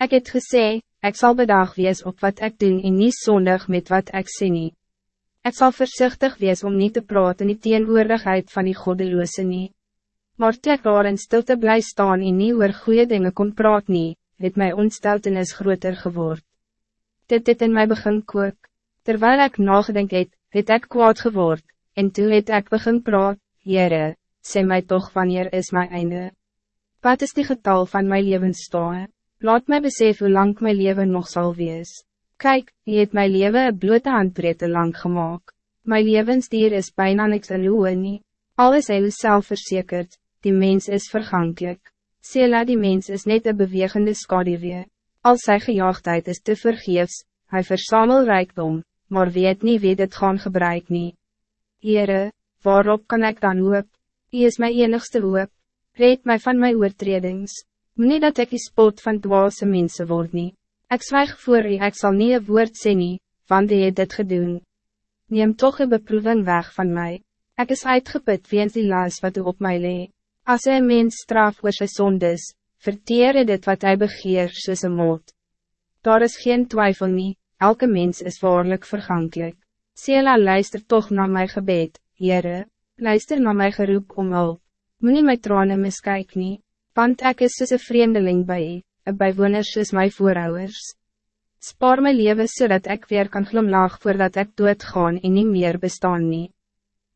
Ik het gesê, ik zal bedag wees op wat ik doen en niet zondig met wat ik sê nie. Ik zal voorzichtig wees om niet te praten in die tegenwoordigheid van die goddeloze nie. Maar toe ek daar in stilte bly staan en nie oor goeie dinge kon praat nie, het my ontsteltenis groter geword. Dit het in my begin kook. Terwijl ik nagedenk het, het ek kwaad geword, en toe het ek begin praat, Heere, sê my toch wanneer is mijn einde. Wat is die getal van mijn levenstaan? Laat mij besef hoe lang mijn leven nog zal wees. Kijk, je het mijn leven een blote handbreedte lang gemaakt. Mijn levensdier is bijna niks in uw nie. Alles hy zelf verzekerd, die mens is vergankelijk. Sela die mens is net een bewegende skaduwee. Als sy gejaagdheid is te vergeefs, hij verzamel rijkdom, maar weet niet wie dit gaan gebruik nie. Heere, waarop kan ik dan hoop? Hij is mijn enigste hoop. Red mij van mijn oortredings. Niet dat ik die spot van dwaze mensen word nie. Ek zwijg voor u, ek sal nie een woord sê nie, want die het dit gedoen. Neem toch een beproeving weg van mij. Ik is uitgeput weens die laas wat u op mij lee. Als een mens straf oor sy sondes, verteer dit wat hij begeer soos een moord. Daar is geen twijfel nie, elke mens is waarlijk vergankelijk. Sela luister toch naar mijn gebed, Heere, luister naar mijn geroep om hulp. Moenie my trane miskyk nie, want ek is soos een vreemdeling by u, een bijwoner soos my voorouders. Spaar my leven zodat ik weer kan glimlach voordat ik doodgaan en niet meer bestaan nie.